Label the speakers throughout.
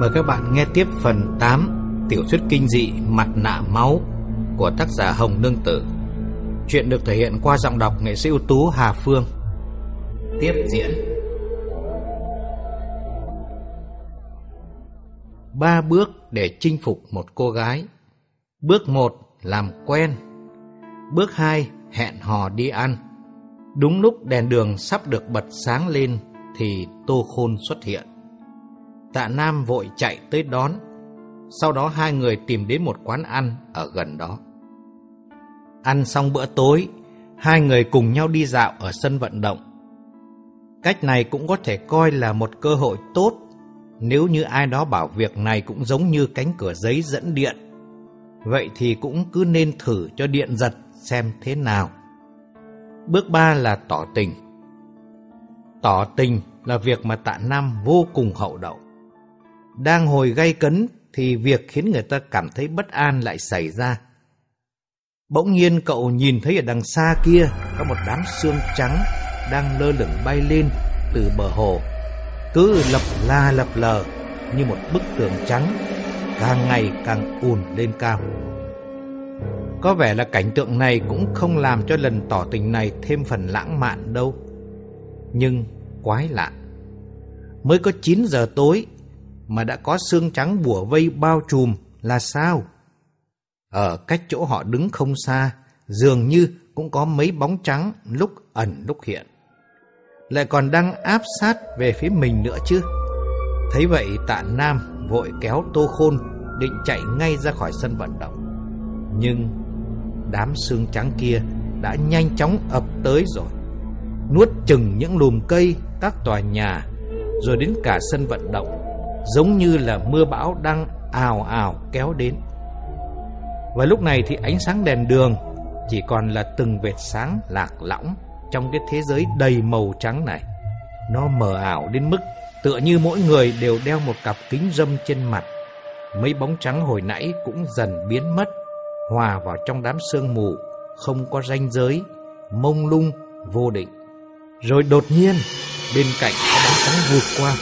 Speaker 1: Mời các bạn nghe tiếp phần 8 tiểu thuyết kinh dị Mặt nạ máu của tác giả Hồng Nương Tử. Chuyện được thể hiện qua giọng đọc nghệ sĩ ưu tú Hà Phương. Tiếp diễn. Ba bước để chinh phục một cô gái. Bước 1 làm quen. Bước 2 hẹn hò đi ăn. Đúng lúc đèn đường sắp được bật sáng lên thì Tô Khôn xuất hiện. Tạ Nam vội chạy tới đón. Sau đó hai người tìm đến một quán ăn ở gần đó. Ăn xong bữa tối, hai người cùng nhau đi dạo ở sân vận động. Cách này cũng có thể coi là một cơ hội tốt nếu như ai đó bảo việc này cũng giống như cánh cửa giấy dẫn điện. Vậy thì cũng cứ nên thử cho điện giật xem thế nào. Bước ba là tỏ tình. Tỏ tình là việc mà tạ Nam vô cùng hậu đậu. Đang hồi gay cấn thì việc khiến người ta cảm thấy bất an lại xảy ra. Bỗng nhiên cậu nhìn thấy ở đằng xa kia có một đám xương trắng đang lơ lửng bay lên từ bờ hồ. Cứ lập la lập lờ như một bức tường trắng, càng ngày càng ùn lên cao. Có vẻ là cảnh tượng này cũng không làm cho lần tỏ tình này thêm phần lãng mạn đâu. Nhưng quái lạ. Mới có 9 giờ tối mà đã có xương trắng bùa vây bao trùm là sao? Ở cách chỗ họ đứng không xa, dường như cũng có mấy bóng trắng lúc ẩn lúc hiện. Lại còn đang áp sát về phía mình nữa chứ. Thấy vậy tạ Nam vội kéo Tô Khôn định chạy ngay ra khỏi sân vận động. Nhưng đám xương trắng kia đã nhanh chóng ập tới rồi. Nuốt chừng những lùm cây, các tòa nhà, rồi đến cả sân vận động giống như là mưa bão đang ào ào kéo đến. Và lúc này thì ánh sáng đèn đường chỉ còn là từng vệt sáng lạc lõng trong cái thế giới đầy màu trắng này. Nó mờ ảo đến mức tựa như mỗi người đều đeo một cặp kính râm trên mặt. Mấy bóng trắng hồi nãy cũng dần biến mất, hòa vào trong đám sương mù, không có ranh giới, mông lung, vô định. Rồi đột nhiên, bên cạnh có bóng trắng vụt qua,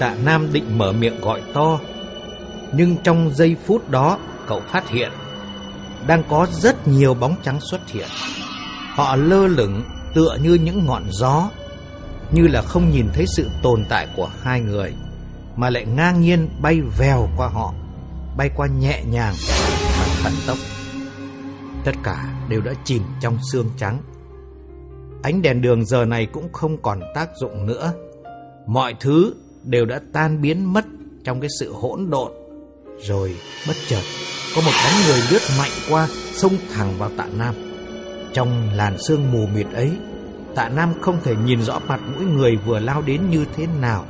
Speaker 1: Tạ Nam định mở miệng gọi to. Nhưng trong giây phút đó, Cậu phát hiện Đang có rất nhiều bóng trắng xuất hiện. Họ lơ lửng Tựa như những ngọn gió, Như là không nhìn thấy sự tồn tại của hai người, Mà lại ngang nhiên bay vèo qua họ, Bay qua nhẹ nhàng Và thần tốc. Tất cả đều đã chìm trong xương trắng. Ánh đèn đường giờ này cũng không còn tác dụng nữa. Mọi thứ đều đã tan biến mất trong cái sự hỗn độn. Rồi bất chợt có một bóng người lướt mạnh qua xông thẳng vào tạ Nam. Trong làn sương mù mịt ấy, tạ Nam không thể nhìn rõ mặt mỗi người vừa lao đến như thế nào.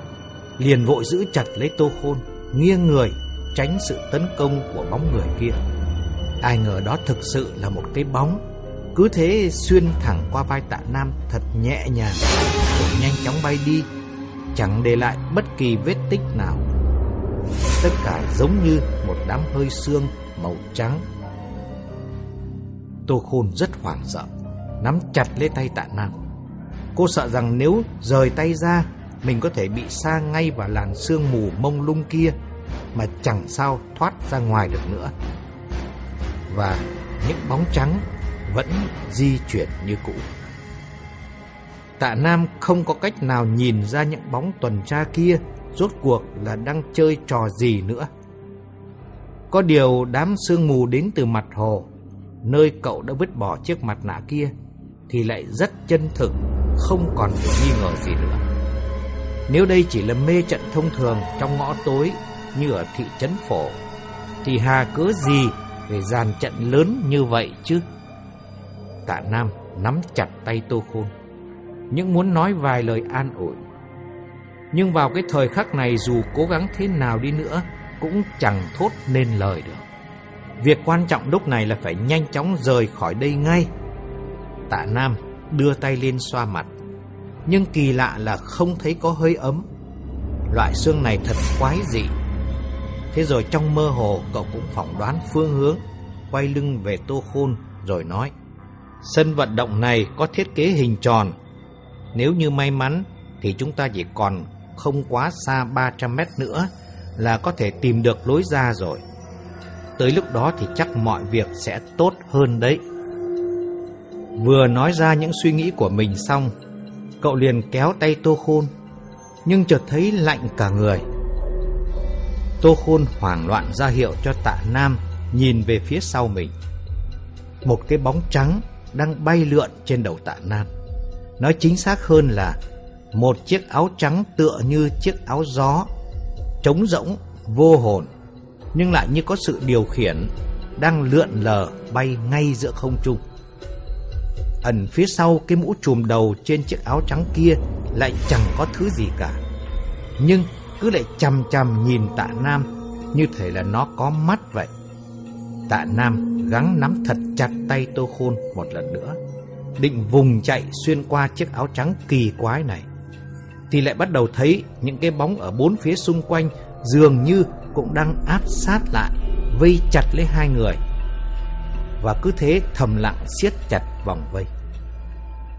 Speaker 1: Liền vội giữ chặt lấy tô khôn, nghiêng người, tránh sự tấn công của bóng người kia. Ai ngờ đó thực sự là một cái bóng cứ thế xuyên thẳng qua vai tạ Nam thật nhẹ nhàng Rồi nhanh chóng bay đi chẳng để lại bất kỳ vết tích nào. Tất cả giống như một đám hơi xương màu trắng. Tô Khôn rất hoảng sợ, nắm chặt lấy tay tạ năng Cô sợ rằng nếu rời tay ra, mình có thể bị sa ngay vào làn sương mù mông lung kia mà chẳng sao thoát ra ngoài được nữa. Và những bóng trắng vẫn di chuyển như cũ. Tạ Nam không có cách nào nhìn ra những bóng tuần tra kia rốt cuộc là đang chơi trò gì nữa. Có điều đám sương mù đến từ mặt hồ, nơi cậu đã vứt bỏ chiếc mặt nạ kia, thì lại rất chân thực, không còn nghi ngờ gì nữa. Nếu đây chỉ là mê trận thông thường trong ngõ tối như ở thị trấn phổ, thì hà cớ gì về dàn trận lớn như vậy chứ? Tạ Nam nắm chặt tay Tô Khôn những muốn nói vài lời an ủi. Nhưng vào cái thời khắc này dù cố gắng thế nào đi nữa cũng chẳng thốt nên lời được. Việc quan trọng lúc này là phải nhanh chóng rời khỏi đây ngay. Tạ Nam đưa tay lên xoa mặt, nhưng kỳ lạ là không thấy có hơi ấm. Loại xương này thật quái dị. Thế rồi trong mơ hồ cậu cũng phỏng đoán phương hướng, quay lưng về Tô Khôn rồi nói: Sân vận động này có thiết kế hình tròn nếu như may mắn thì chúng ta chỉ còn không quá xa 300 mét nữa là có thể tìm được lối ra rồi. Tới lúc đó thì chắc mọi việc sẽ tốt hơn đấy. Vừa nói ra những suy nghĩ của mình xong, cậu liền kéo tay Tô Khôn, nhưng chợt thấy lạnh cả người. Tô Khôn hoảng loạn ra hiệu cho tạ Nam nhìn về phía sau mình. Một cái bóng trắng đang bay lượn trên đầu tạ Nam. Nói chính xác hơn là một chiếc áo trắng tựa như chiếc áo gió, trống rỗng, vô hồn, nhưng lại như có sự điều khiển, đang lượn lờ bay ngay giữa không trung. Ẩn phía sau cái mũ trùm đầu trên chiếc áo trắng kia lại chẳng có thứ gì cả. Nhưng cứ lại chằm chằm nhìn tạ Nam như thể là nó có mắt vậy. Tạ Nam gắng nắm thật chặt tay Tô Khôn một lần nữa, định vùng chạy xuyên qua chiếc áo trắng kỳ quái này. Thì lại bắt đầu thấy những cái bóng ở bốn phía xung quanh dường như cũng đang áp sát lại, vây chặt lấy hai người. Và cứ thế thầm lặng siết chặt vòng vây.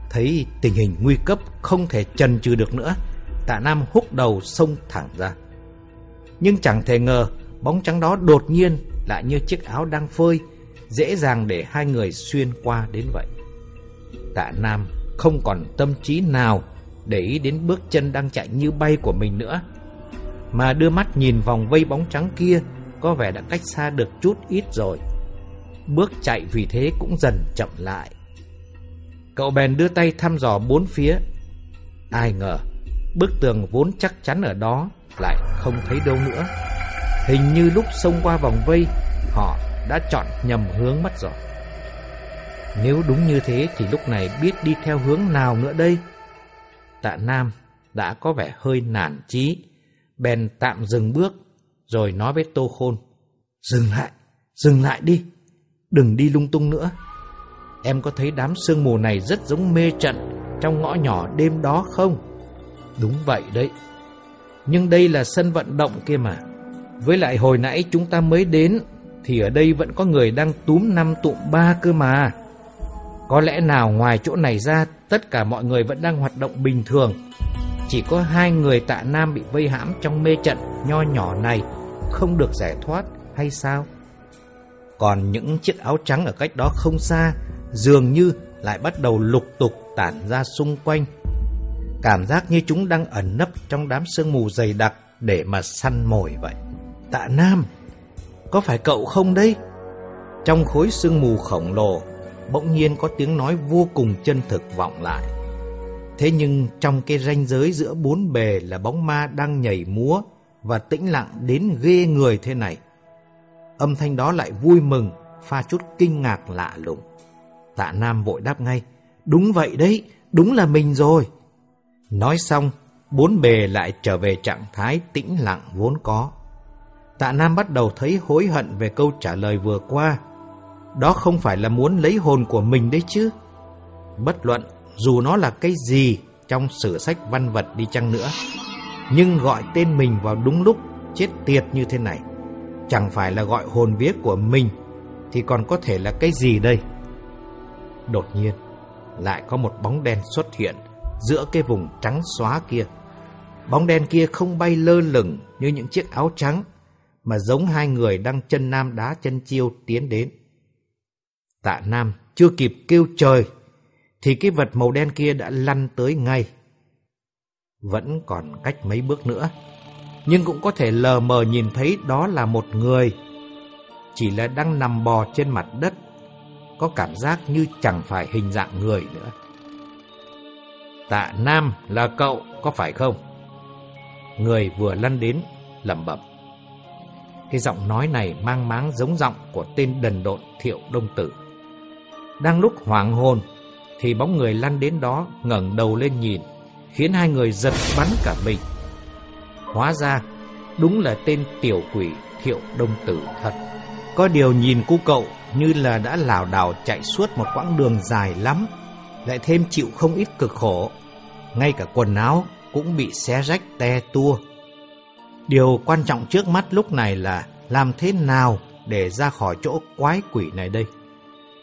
Speaker 1: Thấy tình hình nguy cấp không thể chần chừ được nữa, tạ Nam húc đầu xông thẳng ra. Nhưng chẳng thể ngờ bóng trắng đó đột nhiên lại như chiếc áo đang phơi, dễ dàng để hai người xuyên qua đến vậy. Tạ Nam không còn tâm trí nào để ý đến bước chân đang chạy như bay của mình nữa, mà đưa mắt nhìn vòng vây bóng trắng kia có vẻ đã cách xa được chút ít rồi. Bước chạy vì thế cũng dần chậm lại. Cậu bèn đưa tay thăm dò bốn phía. Ai ngờ, bức tường vốn chắc chắn ở đó lại không thấy đâu nữa. Hình như lúc xông qua vòng vây, họ đã chọn nhầm hướng mất rồi. Nếu đúng như thế thì lúc này biết đi theo hướng nào nữa đây? Tạ Nam đã có vẻ hơi nản chí, bèn tạm dừng bước, rồi nói với Tô Khôn. Dừng lại, dừng lại đi, đừng đi lung tung nữa. Em có thấy đám sương mù này rất giống mê trận trong ngõ nhỏ đêm đó không? Đúng vậy đấy. Nhưng đây là sân vận động kia mà. Với lại hồi nãy chúng ta mới đến thì ở đây vẫn có người đang túm năm tụm ba cơ mà. Có lẽ nào ngoài chỗ này ra tất cả mọi người vẫn đang hoạt động bình thường. Chỉ có hai người tạ nam bị vây hãm trong mê trận nho nhỏ này không được giải thoát hay sao? Còn những chiếc áo trắng ở cách đó không xa dường như lại bắt đầu lục tục tản ra xung quanh. Cảm giác như chúng đang ẩn nấp trong đám sương mù dày đặc để mà săn mồi vậy. Tạ Nam, có phải cậu không đây? Trong khối sương mù khổng lồ, bỗng nhiên có tiếng nói vô cùng chân thực vọng lại. Thế nhưng trong cái ranh giới giữa bốn bề là bóng ma đang nhảy múa và tĩnh lặng đến ghê người thế này. Âm thanh đó lại vui mừng, pha chút kinh ngạc lạ lùng. Tạ Nam vội đáp ngay, đúng vậy đấy, đúng là mình rồi. Nói xong, bốn bề lại trở về trạng thái tĩnh lặng vốn có. Tạ Nam bắt đầu thấy hối hận về câu trả lời vừa qua. Đó không phải là muốn lấy hồn của mình đấy chứ. Bất luận dù nó là cái gì trong sử sách văn vật đi chăng nữa. Nhưng gọi tên mình vào đúng lúc chết tiệt như thế này. Chẳng phải là gọi hồn vía của mình thì còn có thể là cái gì đây? Đột nhiên, lại có một bóng đen xuất hiện giữa cái vùng trắng xóa kia. Bóng đen kia không bay lơ lửng như những chiếc áo trắng mà giống hai người đang chân nam đá chân chiêu tiến đến. Tạ Nam chưa kịp kêu trời, thì cái vật màu đen kia đã lăn tới ngay. Vẫn còn cách mấy bước nữa, nhưng cũng có thể lờ mờ nhìn thấy đó là một người. Chỉ là đang nằm bò trên mặt đất, có cảm giác như chẳng phải hình dạng người nữa. Tạ Nam là cậu, có phải không? Người vừa lăn đến, lẩm bẩm. Cái giọng nói này mang máng giống giọng của tên đần độn Thiệu Đông Tử. Đang lúc hoảng hồn, thì bóng người lăn đến đó ngẩng đầu lên nhìn, khiến hai người giật bắn cả mình. Hóa ra, đúng là tên tiểu quỷ Thiệu Đông Tử thật. Có điều nhìn cô cậu như là đã lảo đảo chạy suốt một quãng đường dài lắm, lại thêm chịu không ít cực khổ. Ngay cả quần áo cũng bị xé rách te tua. Điều quan trọng trước mắt lúc này là làm thế nào để ra khỏi chỗ quái quỷ này đây.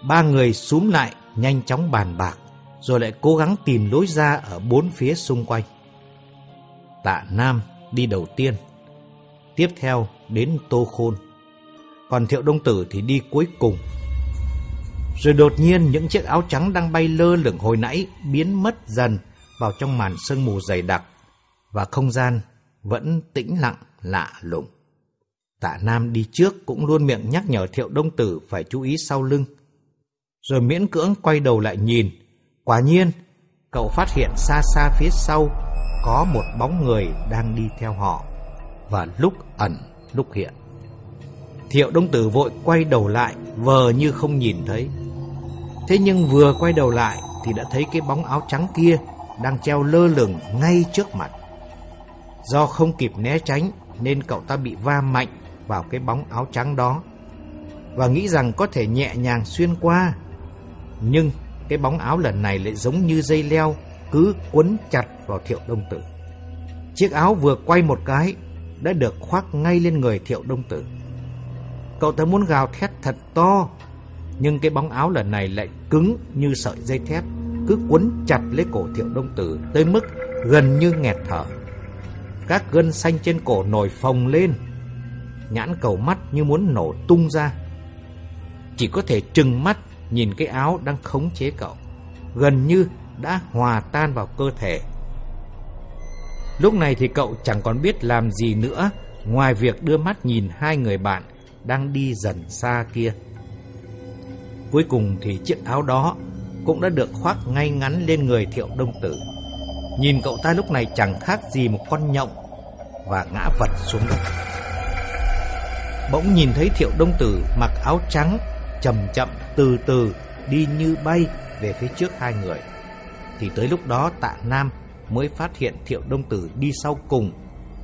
Speaker 1: Ba người súm lại nhanh chóng bàn bạc, rồi lại cố gắng tìm lối ra ở bốn phía xung quanh. Tạ Nam đi đầu tiên, Tiếp theo đến Tô Khôn. Còn Thiệu Đông Tử thì đi cuối cùng. Rồi đột nhiên những chiếc áo trắng đang bay lơ lửng hồi nãy biến mất dần vào trong màn sương mù dày đặc và không gian vẫn tĩnh lặng lạ lùng. Tạ Nam đi trước cũng luôn miệng nhắc nhở Thiệu Đông Tử phải chú ý sau lưng. Rồi miễn cưỡng quay đầu lại nhìn. Quả nhiên, cậu phát hiện xa xa phía sau có một bóng người đang đi theo họ và lúc ẩn lúc hiện. Thiệu Đông Tử vội quay đầu lại, vờ như không nhìn thấy. Thế nhưng vừa quay đầu lại thì đã thấy cái bóng áo trắng kia đang treo lơ lửng ngay trước mặt. Do không kịp né tránh nên cậu ta bị va mạnh vào cái bóng áo trắng đó và nghĩ rằng có thể nhẹ nhàng xuyên qua. Nhưng cái bóng áo lần này lại giống như dây leo cứ quấn chặt vào Thiệu Đông Tử. Chiếc áo vừa quay một cái đã được khoác ngay lên người Thiệu Đông Tử. Cậu ta muốn gào thét thật to, nhưng cái bóng áo lần này lại cứng như sợi dây thép, cứ quấn chặt lấy cổ Thiệu Đông Tử tới mức gần như nghẹt thở. Các gân xanh trên cổ nổi phồng lên, nhãn cầu mắt như muốn nổ tung ra. Chỉ có thể trừng mắt nhìn cái áo đang khống chế cậu, gần như đã hòa tan vào cơ thể. Lúc này thì cậu chẳng còn biết làm gì nữa ngoài việc đưa mắt nhìn hai người bạn đang đi dần xa kia. Cuối cùng thì chiếc áo đó cũng đã được khoác ngay ngắn lên người thiệu đông tử. Nhìn cậu ta lúc này chẳng khác gì một con nhộng và ngã vật xuống đất. Bỗng nhìn thấy thiệu đông tử mặc áo trắng, chậm chậm từ từ đi như bay về phía trước hai người. Thì tới lúc đó tạ Nam mới phát hiện thiệu đông tử đi sau cùng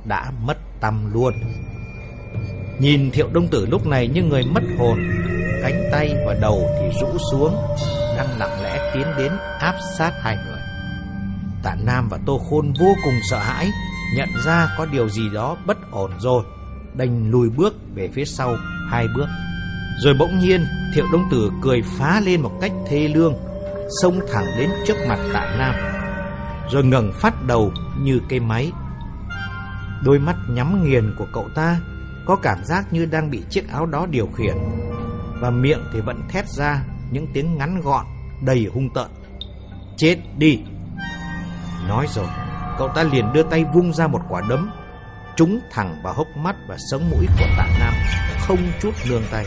Speaker 1: đã mất tâm luôn. Nhìn thiệu đông tử lúc này như người mất hồn, cánh tay và đầu thì rũ xuống, đang lặng lẽ tiến đến áp sát hai người. Tạ Nam và Tô Khôn vô cùng sợ hãi, nhận ra có điều gì đó bất ổn rồi, đành lùi bước về phía sau hai bước. Rồi bỗng nhiên, Thiệu Đông Tử cười phá lên một cách thê lương, xông thẳng đến trước mặt Tạ Nam, rồi ngẩng phát đầu như cây máy. Đôi mắt nhắm nghiền của cậu ta có cảm giác như đang bị chiếc áo đó điều khiển, và miệng thì vẫn thét ra những tiếng ngắn gọn, đầy hung tợn. Chết đi! Nói rồi, cậu ta liền đưa tay vung ra một quả đấm, trúng thẳng vào hốc mắt và sống mũi của tạ Nam, không chút nương tay.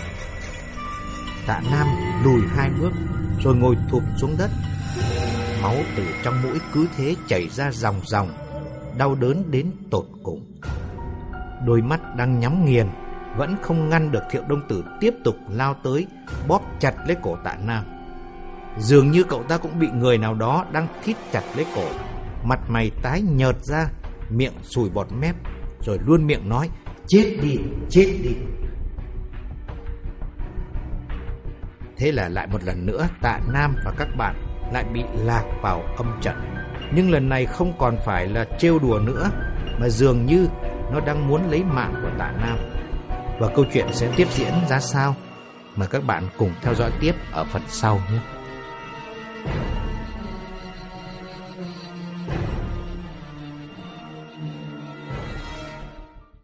Speaker 1: Tạ Nam lùi hai bước, rồi ngồi thụp xuống đất. Máu từ trong mũi cứ thế chảy ra ròng ròng, đau đớn đến tột cùng. Đôi mắt đang nhắm nghiền, vẫn không ngăn được Thiệu Đông Tử tiếp tục lao tới, bóp chặt lấy cổ tạ Nam. Dường như cậu ta cũng bị người nào đó đang thít chặt lấy cổ, mặt mày tái nhợt ra, miệng sùi bọt mép, rồi luôn miệng nói, chết đi, chết đi. Thế là lại một lần nữa tạ Nam và các bạn lại bị lạc vào âm trận. Nhưng lần này không còn phải là trêu đùa nữa, mà dường như nó đang muốn lấy mạng của tạ Nam. Và câu chuyện sẽ tiếp diễn ra sao? Mời các bạn cùng theo dõi tiếp ở phần sau nhé.